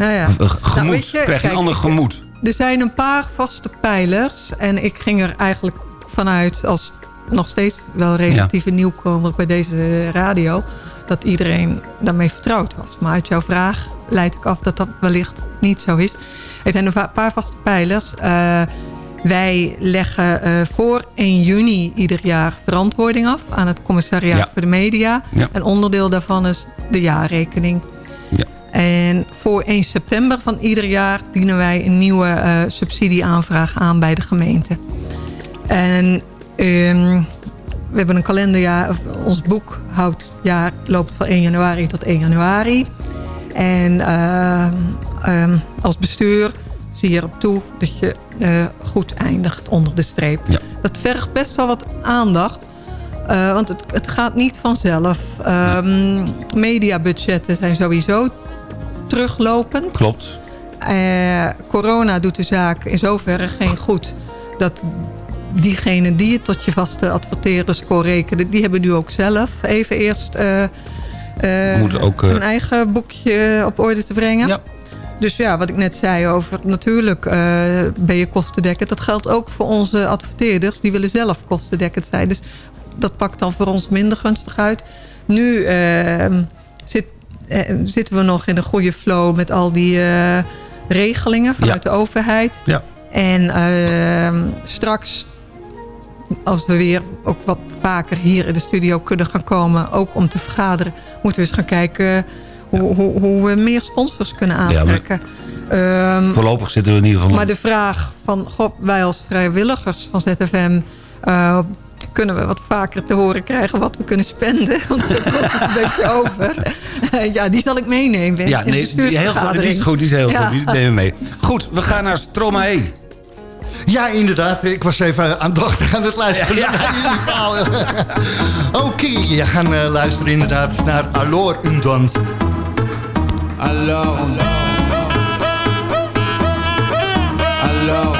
Nou ja. Nou, gemoed. je, krijg je een ander ik- gemoed. Er zijn een paar vaste pijlers. En ik ging er eigenlijk vanuit als nog steeds wel relatieve nieuwkomer bij deze radio. Dat iedereen daarmee vertrouwd was. Maar uit jouw vraag leid ik af dat dat wellicht niet zo is. Er zijn een paar vaste pijlers. Eh, wij leggen eh, voor 1 juni ieder jaar verantwoording af aan het commissariaat Ja. voor de media. Ja. En onderdeel daarvan is de jaarrekening. Ja. En voor 1 september van ieder jaar dienen wij een nieuwe eh, subsidieaanvraag aan bij de gemeente. En ehm, we hebben een kalenderjaar, of ons boekhoudjaar loopt van 1 januari tot 1 januari. En ehm, ehm, als bestuur zie je erop toe dat je eh, goed eindigt onder de streep. Ja. Dat vergt best wel wat aandacht. eh, want het, het gaat niet vanzelf. Ehm, mediabudgetten zijn sowieso teruglopend. Klopt. Eh, corona doet de zaak in zoverre geen goed. Dat diegenen die het tot je vaste adverteerderscore rekenen... die hebben nu ook zelf even eerst eh, eh, Moeten ook, hun eigen boekje op orde te brengen. Ja. Dus ja, wat ik net zei over natuurlijk eh, ben je kostendekkend. Dat geldt ook voor onze adverteerders. Die willen zelf kostendekkend zijn. Dus dat pakt dan voor ons minder gunstig uit. Nu eh, zit, zitten we nog in een goede flow met al die eh, regelingen vanuit de overheid. Ja. En eh, straks, als we weer ook wat vaker hier in de studio kunnen gaan komen... ook om te vergaderen, moeten we eens gaan kijken... hoe, hoe, hoe we meer sponsors kunnen aantrekken. Ehm, Voorlopig zitten we in ieder geval... maar de vraag van, goh, wij als vrijwilligers van ZFM... eh, kunnen we wat vaker te horen krijgen wat we kunnen spenden? [laughs] Want dat komt een beetje over. Eh, ja, die zal ik meenemen Ja, nee, die- heel goed, die is goed, die is heel Ja. goed. Die nemen we mee. Goed, we gaan naar Stromae. Ja, inderdaad. Ik was even aandachtig aan het luisteren naar jullie verhaal. [laughs] Oké, we gaan eh, luisteren inderdaad naar. Alors on Alors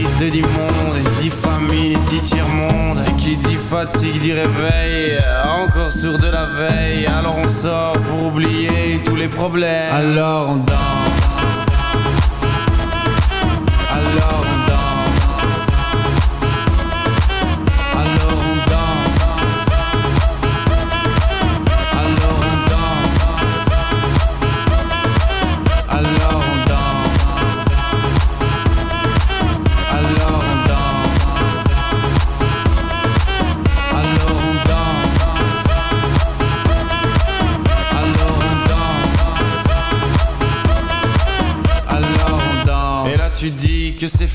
te dit monde Dit famine dit tiers-monde Qui dit fatigue dit réveil. Encore sur de la veille. Alors on sort pour oublier tous les problèmes. Alors on danse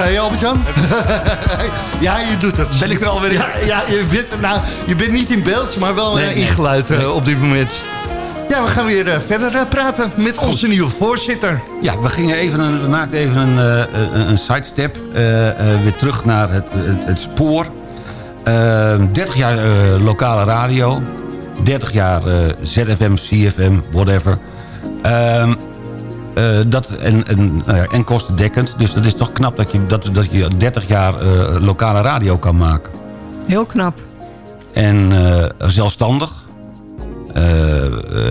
Zei je, Albert-Jan? [laughs] ja, je doet het. Ben ik er alweer in? Ja, ja je, bent, nou, je bent niet in beeld, maar wel Nee, eh, in geluid eh, Nee. op dit moment. Ja, we gaan weer eh, verder praten met onze nieuwe voorzitter. Ja, we, gingen even een, we maakten even een, een, een sidestep. weer terug naar het, het, het spoor. Eh, 30 jaar eh, lokale radio. 30 jaar ZFM, CFM, whatever. Eh, dat en, en, nou ja, en kostendekkend. Dus dat is toch knap dat je, dat, dat je 30 jaar eh, lokale radio kan maken. Heel knap. En eh, zelfstandig.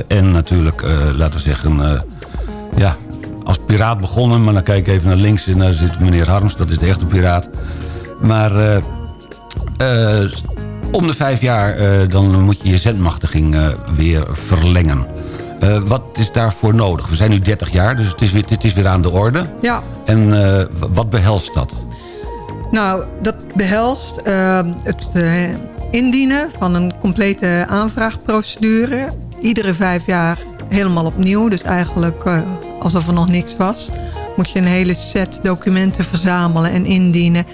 En natuurlijk, laten we zeggen... ja, als piraat begonnen. Maar dan kijk ik even naar links en daar zit meneer Harms. Dat is de echte piraat. Maar om de vijf jaar dan moet je je zendmachtiging weer verlengen. Eh, wat is daarvoor nodig? We zijn nu 30 jaar, dus het is weer, het is weer aan de orde. Ja, En eh, wat behelst dat? nou, dat behelst eh, het eh, indienen van een complete aanvraagprocedure. Iedere vijf jaar helemaal opnieuw. Dus eigenlijk alsof er nog niks was. Moet je een hele set documenten verzamelen en indienen.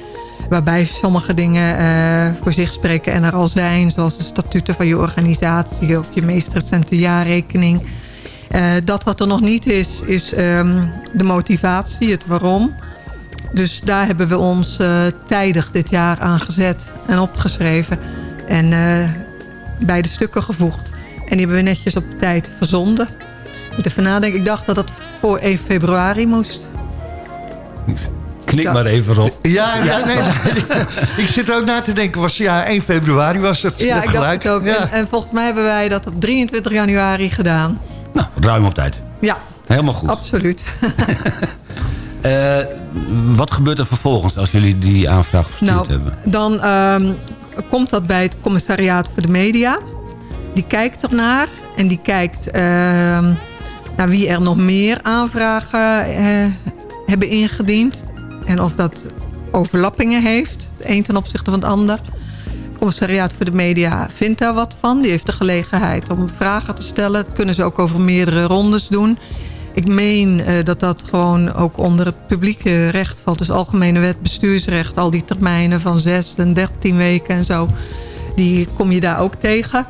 Waarbij sommige dingen eh, voor zich spreken en er al zijn. Zoals de statuten van je organisatie of je meest recente jaarrekening. Eh, dat wat er nog niet is, is ehm, de motivatie, het waarom. Dus daar hebben we ons eh, tijdig dit jaar aan gezet en opgeschreven. En bij de stukken gevoegd. En die hebben we netjes op tijd verzonden. Ik moet even nadenken. Ik dacht dat het voor 1 februari moest. Knik Ja. maar even op. Ja, ja nee, [laughs] ik zit ook na te denken. Was, ja, 1 februari was het. Ja, ik dacht het ook. Ja. En, en volgens mij hebben wij dat op 23 januari gedaan. Nou, ruim op tijd. Ja, Helemaal goed. absoluut. [laughs] Eh, wat gebeurt er vervolgens als jullie die aanvraag verstuurd Nou, hebben? dan ehm, komt dat bij het commissariaat voor de media. Die kijkt ernaar en die kijkt ehm, naar wie er nog meer aanvragen eh, hebben ingediend. En of dat overlappingen heeft, het een ten opzichte van het ander. Het commissariaat voor de media vindt daar wat van. Die heeft de gelegenheid om vragen te stellen. Dat kunnen ze ook over meerdere rondes doen. Ik meen eh, dat dat gewoon ook onder het publieke recht valt. Dus algemene wet, bestuursrecht, al die termijnen van 6 en 13 weken en zo. Die kom je daar ook tegen.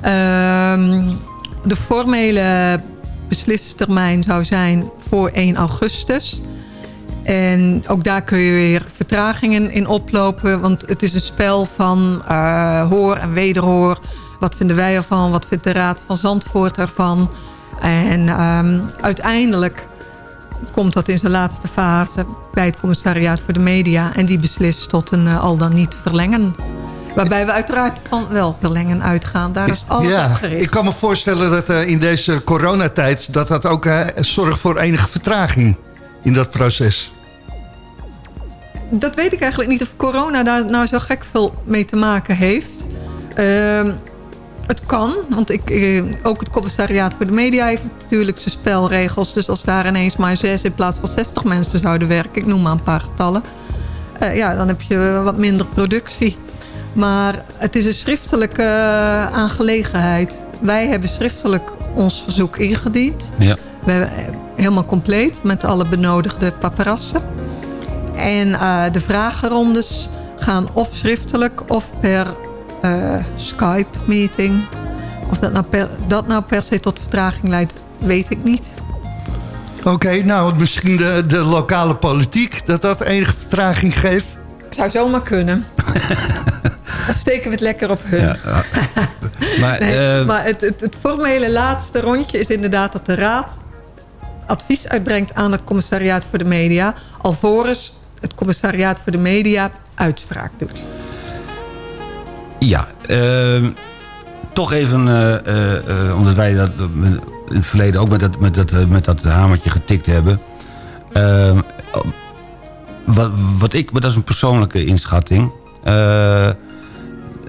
Ehm, de formele beslistermijn zou zijn voor 1 augustus. En ook daar kun je weer vertragingen in oplopen. Want het is een spel van eh, hoor en wederhoor. Wat vinden wij ervan? Wat vindt de Raad van Zandvoort ervan? En ehm, uiteindelijk komt dat in zijn laatste fase bij het commissariaat voor de media. En die beslist tot een eh, al dan niet verlengen. Waarbij we uiteraard van wel verlengen uitgaan. Daar is alles op Ja, gericht. ik kan me voorstellen dat eh, in deze coronatijd... dat dat ook zorgt voor enige vertraging in dat proces. Dat weet ik eigenlijk niet of corona daar nou zo gek veel mee te maken heeft. Ehm, het kan, want ik, eh, ook het commissariaat voor de media heeft natuurlijk zijn spelregels. Dus als daar ineens maar zes in plaats van 60 mensen zouden werken... ik noem maar een paar getallen... eh, ja, dan heb je wat minder productie. Maar het is een schriftelijke eh, aangelegenheid. Wij hebben schriftelijk ons verzoek ingediend. Ja. We hebben helemaal compleet met alle benodigde paparassen. En eh, de vragenrondes gaan of schriftelijk of per eh, Skype-meeting. Of dat nou, per, dat nou per se tot vertraging leidt, weet ik niet. Oké, nou, misschien de, de lokale politiek... dat dat enige vertraging geeft. Zou zomaar kunnen. [laughs] Dan steken we het lekker op hun. [laughs] Maar, Nee, eh, maar het, het, het formele laatste rondje is inderdaad dat de raad advies uitbrengt aan het commissariaat voor de media. Alvorens het commissariaat voor de media uitspraak doet. Ja, ehm, toch even, eh, eh, eh, omdat wij dat in het verleden ook met dat, met dat, met dat hamertje getikt hebben. Ehm, wat, wat ik, maar dat is een persoonlijke inschatting.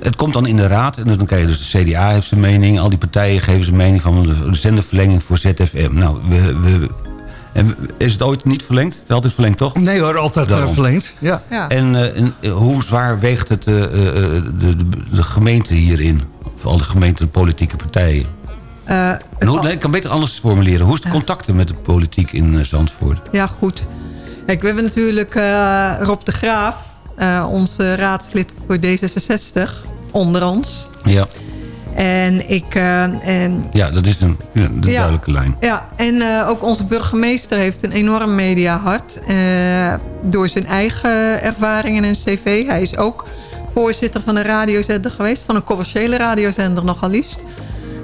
Het komt dan in de raad en dan krijg je dus de CDA heeft zijn mening... al die partijen geven zijn mening van de zenderverlenging voor ZFM. Nou, we, we, en is het ooit niet verlengd? Het is altijd verlengd, toch? Nee hoor, altijd eh, Daarom. verlengd. Ja. Ja. En, eh, en, eh, hoe zwaar weegt het eh, eh, eh, de, de, de gemeente hierin? Al de gemeenten en politieke partijen? Eh, nee, ik kan beter anders formuleren. Hoe is het contacten met de politiek in Zandvoort? Ja, goed. Kijk, we hebben natuurlijk eh, Rob de Graaf, eh, onze raadslid voor D66, onder ons. Ja, En ik... eh, en, ja dat is een, ja, de Ja. duidelijke lijn. ja, en eh, ook onze burgemeester heeft een enorm mediahart. eh door zijn eigen ervaringen en cv. Hij is ook voorzitter van een radiozender geweest. Van een commerciële radiozender nogal liefst.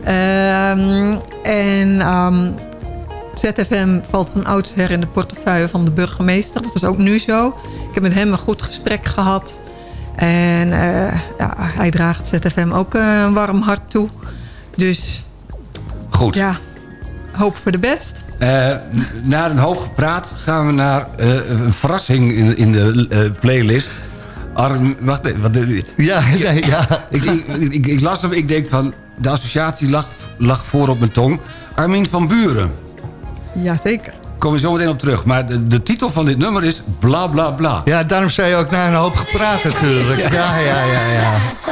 Ehm, en ehm, ZFM valt van oudsher in de portefeuille van de burgemeester. Dat is ook nu zo. Ik heb met hem een goed gesprek gehad. En eh, ja, hij draagt ZFM ook eh, een warm hart toe. Dus Goed. ja, hoop voor de best. Eh, na een hoop gepraat gaan we naar eh, een verrassing in, in de eh, playlist. Arm, wacht even. Wat, Ja, [laughs] nee, ja. ik, ik, ik, ik las hem, ik denk van... De associatie lag, lag voor op mijn tong. Armin van Buren. Jazeker. Kom je zo meteen op terug. Maar de, de titel van dit nummer is Bla Bla Bla. ja, daarom zei je ook na een hoop gepraat natuurlijk. Ja, ja, ja, ja. So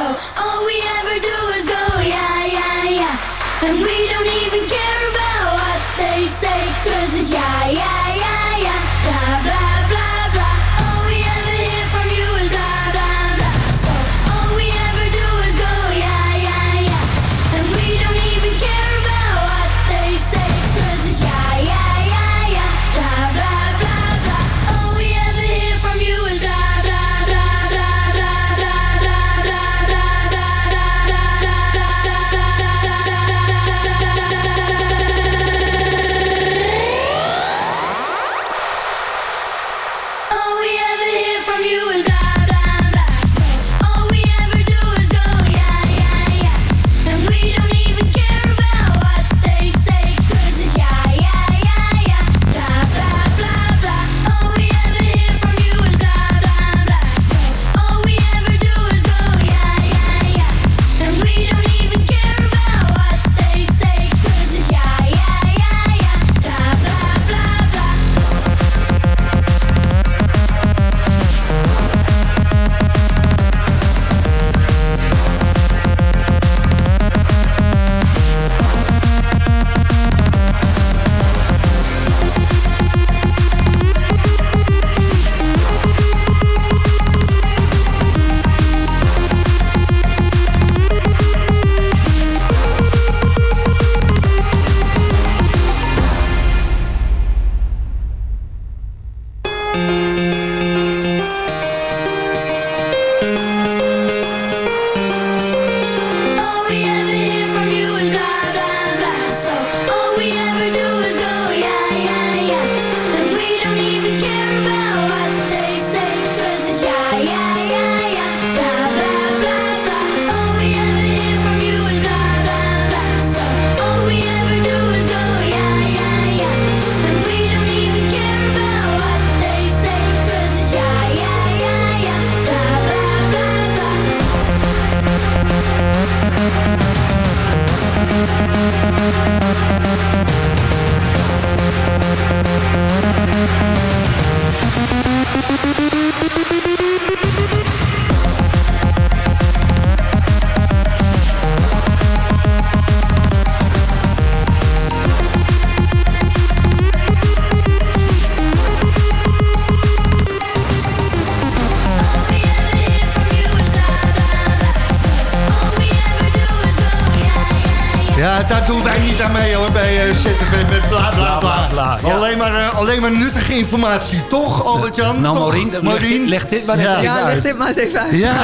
daar doen wij niet aan mee hoor, bij uh, ZFM met bla bla bla. bla, ja. Alleen, maar, eh, alleen maar nuttige informatie, toch Albert-Jan? Nou? Maureen, leg dit- leg dit maar even ja. even Ja, leg uit. dit maar eens even uit. Ja,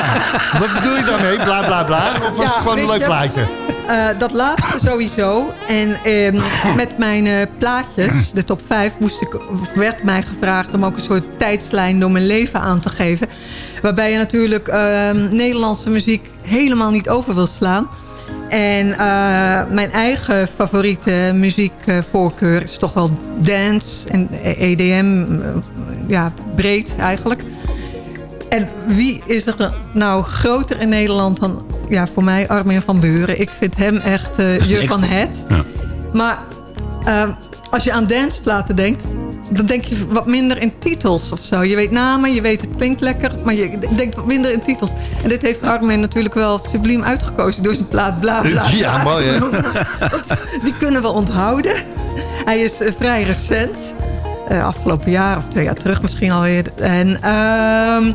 wat bedoel je daarmee? Bla bla bla? Of was Ja, het gewoon een leuk je- plaatje? Eh, dat laatste sowieso. En ehm, met mijn eh, plaatjes, de top 5, moest ik, werd mij gevraagd om ook een soort tijdslijn door mijn leven aan te geven. Waarbij je natuurlijk ehm, Nederlandse muziek helemaal niet over wil slaan. En eh, mijn eigen favoriete muziekvoorkeur is toch wel dance en EDM. eh, ja, breed eigenlijk. En wie is er nou groter in Nederland dan ja, voor mij Armin van Buren. Ik vind hem echt eh is je een van het. Ja. Maar eh, als je aan danceplaten denkt... dan denk je wat minder in titels of zo. Je weet namen, je weet het klinkt lekker... maar je denkt wat minder in titels. En dit heeft Armin natuurlijk wel subliem uitgekozen... door zijn plaat bla bla bla. Ja, mooi, hè? Die kunnen we onthouden. Hij is eh, vrij recent. Eh, afgelopen jaar of twee jaar terug misschien alweer. En ehm,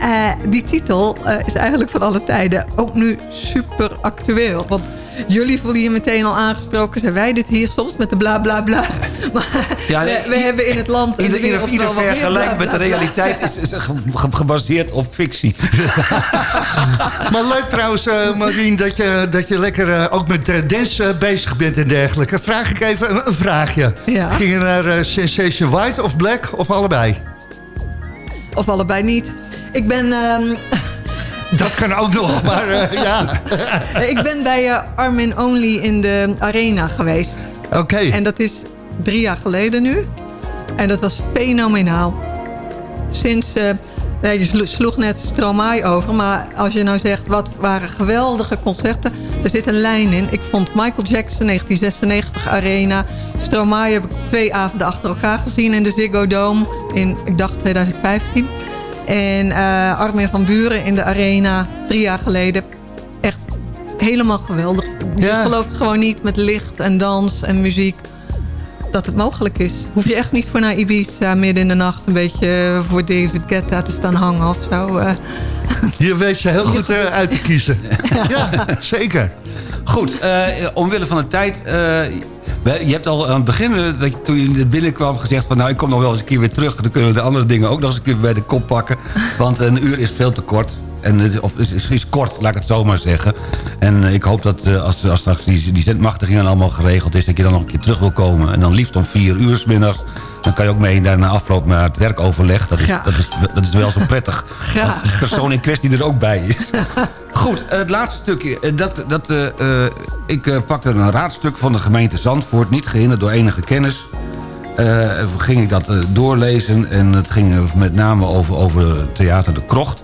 eh, die titel eh, is eigenlijk van alle tijden ook nu super actueel. Want jullie voelen je meteen al aangesproken. Zijn wij dit hier soms met de bla bla bla? [laughs] Maar Ja, nee, we, we hebben in het land... Ieder, de ieder, ieder vergelijk bla, met de bla. realiteit is, is ge- ge- gebaseerd op fictie. [laughs] Maar leuk trouwens, eh Marien, dat je, dat je lekker ook met eh, dance bezig bent en dergelijke. Vraag ik even een, een vraagje. Ja. Ging je naar Sensation White of Black of allebei? Of allebei niet. Ik ben... ehm, [laughs] Dat kan ook nog, maar eh, ja. [laughs] ik ben bij eh, Armin Only in de arena geweest. Oké. En dat is drie jaar geleden nu. En dat was fenomenaal. Sinds... eh, nee, je slo- sloeg net Stromae over. Maar als je nou zegt, wat waren geweldige concerten. Er zit een lijn in. Ik vond Michael Jackson 1996 Arena. Stromae heb ik twee avonden achter elkaar gezien in de Ziggo Dome. In, ik dacht 2015. En eh, Armin van Buren in de Arena drie jaar geleden. Echt helemaal geweldig. Je Ja. gelooft gewoon niet met licht en dans en muziek dat het mogelijk is. Hoef je echt niet voor naar Ibiza midden in de nacht... een beetje voor David Guetta te staan hangen of zo. eh. [laughs] Je weet je heel goed eh, uit te kiezen. [laughs] Ja, zeker. Goed, eh, omwille van de tijd... eh, je hebt al aan het begin, eh, dat je, toen je binnenkwam, gezegd van... nou, ik kom nog wel eens een keer weer terug. Dan kunnen we de andere dingen ook nog eens een keer bij de kop pakken. [laughs] Want een uur is veel te kort. En, het- of is, is, kort, laat ik het zo maar zeggen. En eh, ik hoop dat eh, als, als straks die, die zendmachtiging allemaal geregeld is... dat je dan nog een keer terug wil komen. En dan liefst om vier uur 's middags. Dan kan je ook mee naar afloop naar het werkoverleg. Dat is, dat is, dat is wel zo prettig. [laughs] Graag. Als de persoon in kwestie er ook bij is. [laughs] Goed, eh, het laatste stukje. Dat, dat, eh, ik pakte een raadstuk van de gemeente Zandvoort... niet gehinderd door enige kennis. Ging ik dat doorlezen en het ging met name over, over Theater de Krocht.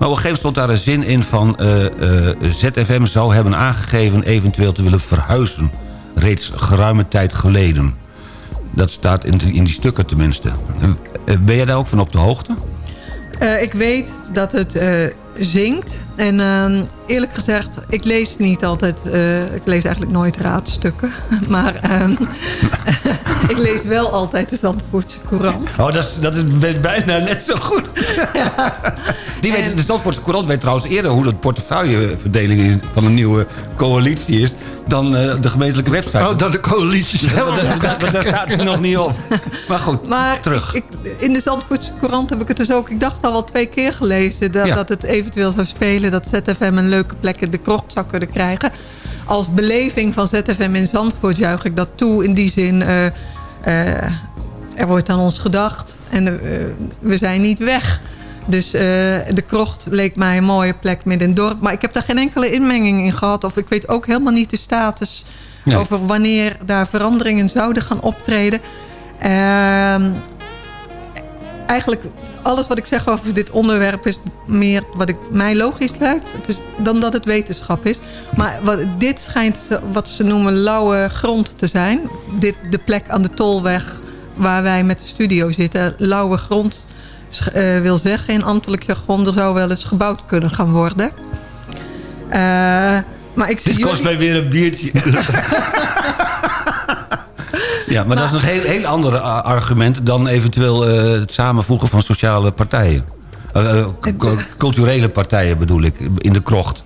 Maar op een gegeven moment stond daar een zin in van... eh, eh, ZFM zou hebben aangegeven eventueel te willen verhuizen. Reeds geruime tijd geleden. Dat staat in, in die stukken tenminste. Eh, ben jij daar ook van op de hoogte? Ik weet dat het zingt. En eerlijk gezegd, ik lees niet altijd... ik lees eigenlijk nooit raadstukken. [laughs] Maar ehm, ik lees wel altijd de Zandvoortse Courant. Oh, dat is, dat is bij- bijna net zo goed. Die weet, En- de Zandvoortse Courant weet trouwens eerder... hoe de portefeuilleverdeling is- van een nieuwe coalitie is... dan eh, de gemeentelijke website. Oh, dat de coalitie [laughs] zelf. daar, daar- daar staat er nog niet op. Maar goed, Maar terug. Ik, in de Zandvoortse Courant heb ik het dus ook... ik dacht al wel twee keer gelezen... dat, Ja. dat het eventueel zou spelen... dat ZFM een leuke plek in de krocht zou kunnen krijgen. Als beleving van ZFM in Zandvoort juich ik dat toe. In die zin, eh, er wordt aan ons gedacht. En eh, we zijn niet weg. Dus eh, de krocht leek mij een mooie plek midden in het dorp. Maar ik heb daar geen enkele inmenging in gehad. Of ik weet ook helemaal niet de status... Nee. over wanneer daar veranderingen zouden gaan optreden. Ehm, eigenlijk alles wat ik zeg over dit onderwerp is meer wat ik, mij logisch lijkt. Het is, dan dat het wetenschap is. Maar wat, dit schijnt wat ze noemen lauwe grond te zijn. Dit, de plek aan de Tolweg waar wij met de studio zitten. Lauwe grond eh, wil zeggen in ambtelijk jargon... er zou wel eens gebouwd kunnen gaan worden. Eh, maar ik zie Dit kost jullie- mij weer een biertje. [laughs] ja, maar, dat is een heel, heel ander eh, argument... dan eventueel eh, het samenvoegen van sociale partijen. Eh, culturele partijen bedoel ik, in de krocht.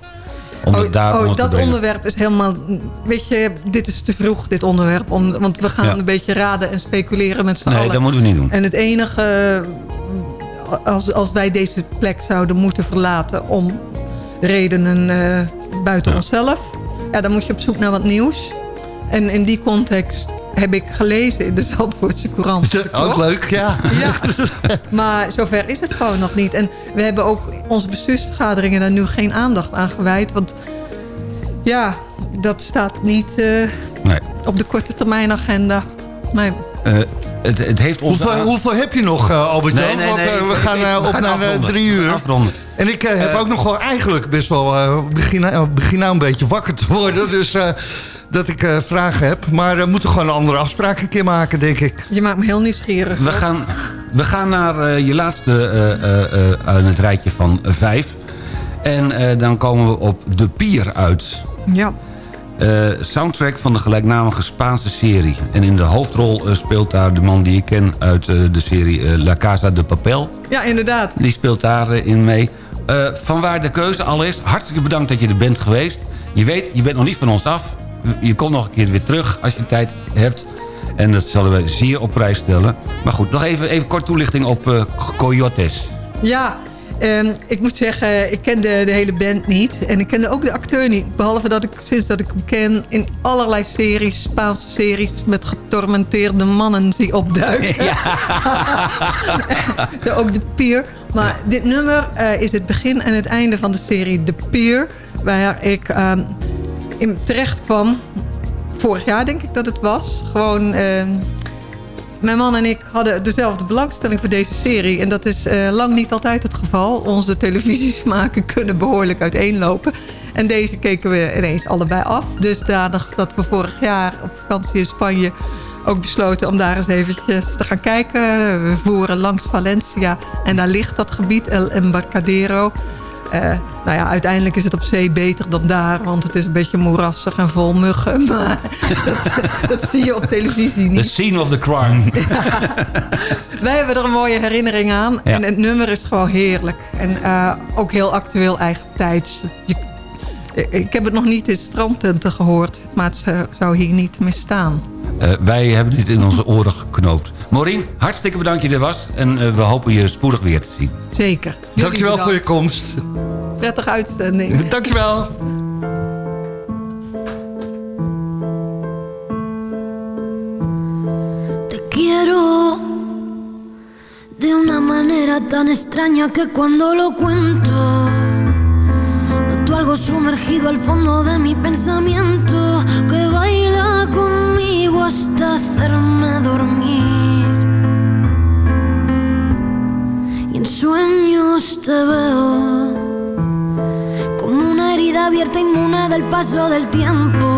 Om het daar oh, oh dat onderwerp is helemaal... Weet je, dit is te vroeg, dit onderwerp. Om, want we gaan Ja. een beetje raden en speculeren met z'n Nee, allen. dat moeten we niet doen. En het enige... Als, als wij deze plek zouden moeten verlaten... om redenen buiten Ja. onszelf... Ja, dan moet je op zoek naar wat nieuws. En in die context heb ik gelezen in de Zandvoortse Courant. Ook leuk, ja. Ja, maar zover is het gewoon nog niet. En we hebben ook onze bestuursvergaderingen daar nu geen aandacht aan gewijd. Want ja, dat staat niet eh, Nee. op de korte termijn agenda. Maar Eh, het, het heeft ons... Hoeveel, hoeveel heb je nog, eh, Albert Nee, nee, Want nee, we gaan eh, op naar afronden. drie uur. Afronden. En ik eh, heb ook nog wel eigenlijk best wel... eh, begin, begin nou een beetje wakker te worden. [laughs] Dus eh, dat ik eh, vragen heb. Maar we moeten gewoon een andere afspraak een keer maken, denk ik. Je maakt me heel nieuwsgierig. We gaan, we gaan naar eh, je laatste eh, eh, eh, aan het rijtje van eh, vijf. En eh, dan komen we op De Pier uit. Ja. Eh, soundtrack van de gelijknamige Spaanse serie. En in de hoofdrol eh, speelt daar de man die ik ken uit eh, de serie eh, La Casa de Papel. ja, inderdaad. Die speelt daarin in mee. Eh, vanwaar de keuze allereerst. Hartstikke bedankt dat je er bent geweest. Je weet, je bent nog niet van ons af. Je komt nog een keer weer terug als je tijd hebt. En dat zullen we zeer op prijs stellen. Maar goed, nog even, even kort toelichting op eh, Coyotes. Ja, ehm, ik moet zeggen, ik kende de hele band niet. En ik kende ook de acteur niet. Behalve dat ik sinds dat ik hem ken in allerlei series, Spaanse series... met getormenteerde mannen zie opduiken. [laughs] [laughs] Zo ook de Pier. Maar dit nummer eh, is het begin en het einde van de serie The Pier. Waar ik ehm, in terecht kwam. Vorig jaar denk ik dat het was. Gewoon... ehm, mijn man en ik hadden dezelfde belangstelling voor deze serie. En dat is eh, lang niet altijd het geval. Onze televisiesmaken [laughs] kunnen behoorlijk uiteenlopen. En deze keken we ineens allebei af. Dusdanig dat we vorig jaar op vakantie in Spanje ook besloten om daar eens eventjes te gaan kijken. We voeren langs Valencia en daar ligt dat gebied, El Embarcadero. Eh, nou ja, uiteindelijk is het op zee beter dan daar, want het is een beetje moerassig en vol muggen. [laughs] Maar dat, dat zie je op televisie niet. The scene of the crime. Wij hebben er een mooie herinnering aan. Ja. En het nummer is gewoon heerlijk. En eh, ook heel actueel eigen tijds. Ik heb het nog niet in strandtenten gehoord. Maar het zou- zou hier niet misstaan. Eh, wij hebben dit in onze oren geknoopt. Maureen, hartstikke bedankt dat je er was. En eh, we hopen je spoedig weer te zien. Zeker. Jullie Dankjewel voor je bedankt. komst. Prettige uitzending. [laughs] Dankjewel. Te quiero de una manera tan extraña que cuando lo cuento noto algo sumergido al fondo de mi pensamiento que baila conmigo hasta hacerme dormir. En sueños te veo como una herida abierta inmune del paso del tiempo.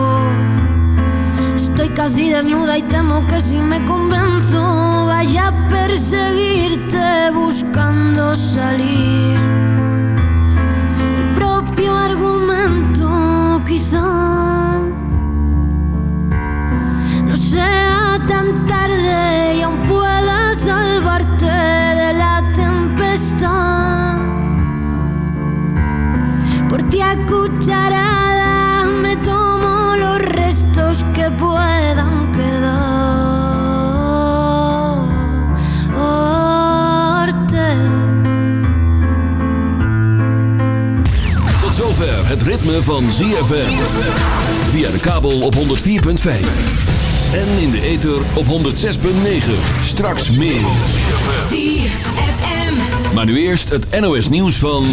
Estoy casi desnuda y temo que si me convenzo vaya a perseguirte buscando salir. El propio argumento quizá no sea tan tarde y aún pueda salvarte Por ti a cucharada me tomo los restos que puedan quedarte. Tot zover het ritme van ZFM. Via de kabel op 104.5. En in de ether op 106.9. Straks meer. Maar nu eerst het NOS nieuws van...